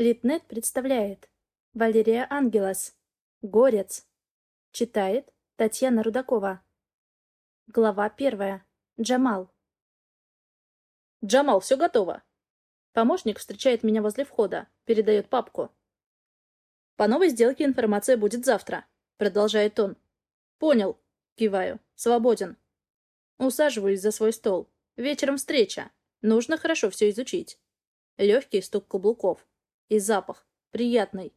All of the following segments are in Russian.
Литнет представляет Валерия Ангелос Горец Читает Татьяна Рудакова Глава первая. Джамал «Джамал, все готово!» Помощник встречает меня возле входа, передает папку. «По новой сделке информация будет завтра», — продолжает он. «Понял», — киваю. «Свободен». Усаживаюсь за свой стол. Вечером встреча. Нужно хорошо все изучить. Легкий стук каблуков. И запах. Приятный.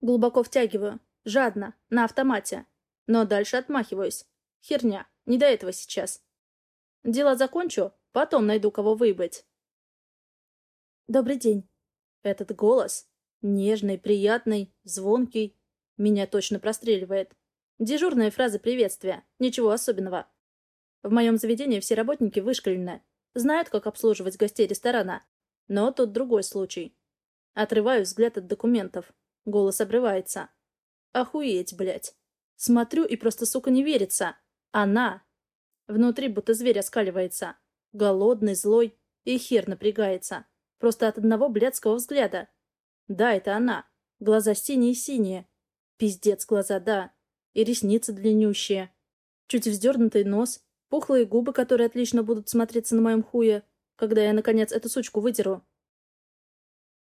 Глубоко втягиваю. Жадно. На автомате. Но дальше отмахиваюсь. Херня. Не до этого сейчас. Дела закончу, потом найду кого выбыть. Добрый день. Этот голос. Нежный, приятный, звонкий. Меня точно простреливает. Дежурная фраза приветствия. Ничего особенного. В моем заведении все работники вышкалены. Знают, как обслуживать гостей ресторана. Но тут другой случай. Отрываю взгляд от документов. Голос обрывается. Охуеть, блядь. Смотрю и просто, сука, не верится. Она. Внутри будто зверь оскаливается. Голодный, злой. И хер напрягается. Просто от одного блядского взгляда. Да, это она. Глаза синие-синие. Пиздец глаза, да. И ресницы длиннющие. Чуть вздернутый нос. Пухлые губы, которые отлично будут смотреться на моем хуе, когда я, наконец, эту сучку выдеру.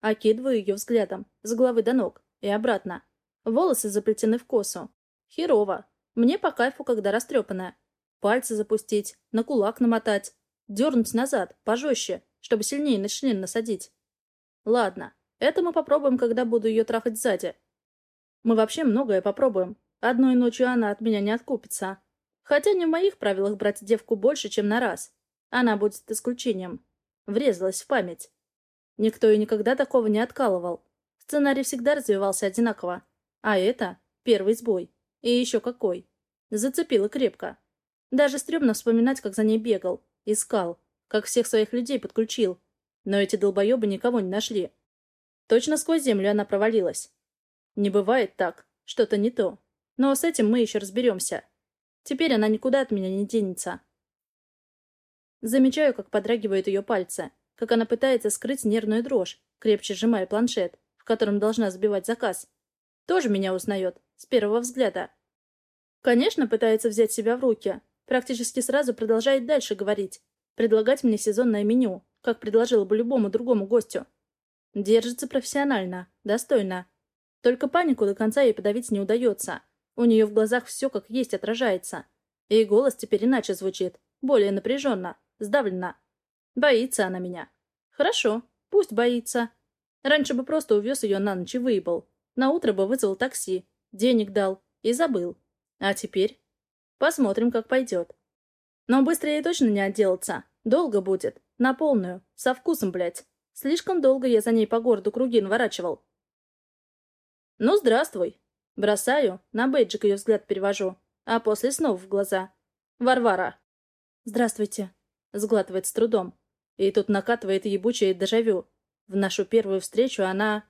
Окидываю ее взглядом, с головы до ног, и обратно. Волосы заплетены в косу. Херово. Мне по кайфу, когда растрепанная. Пальцы запустить, на кулак намотать, дернуть назад, пожестче, чтобы сильнее на член насадить. Ладно, это мы попробуем, когда буду ее трахать сзади. Мы вообще многое попробуем. Одной ночью она от меня не откупится. Хотя не в моих правилах брать девку больше, чем на раз. Она будет исключением. Врезалась в память. Никто и никогда такого не откалывал. Сценарий всегда развивался одинаково. А это первый сбой. И еще какой. Зацепило крепко. Даже стрёмно вспоминать, как за ней бегал. Искал. Как всех своих людей подключил. Но эти долбоебы никого не нашли. Точно сквозь землю она провалилась. Не бывает так. Что-то не то. Но с этим мы еще разберемся. Теперь она никуда от меня не денется. Замечаю, как подрагивают ее пальцы как она пытается скрыть нервную дрожь, крепче сжимая планшет, в котором должна сбивать заказ. Тоже меня узнает, с первого взгляда. Конечно, пытается взять себя в руки. Практически сразу продолжает дальше говорить. Предлагать мне сезонное меню, как предложила бы любому другому гостю. Держится профессионально, достойно. Только панику до конца ей подавить не удается. У нее в глазах все как есть отражается. И голос теперь иначе звучит, более напряженно, сдавленно. Боится она меня. Хорошо, пусть боится. Раньше бы просто увез ее на ночь и выебал. На утро бы вызвал такси, денег дал и забыл. А теперь? Посмотрим, как пойдет. Но быстро ей точно не отделаться. Долго будет. На полную. Со вкусом, блядь. Слишком долго я за ней по городу круги наворачивал. «Ну, здравствуй!» Бросаю, на бейджик ее взгляд перевожу, а после снова в глаза. «Варвара!» «Здравствуйте!» Сглатывает с трудом. И тут накатывает ебучее дежавю. В нашу первую встречу она...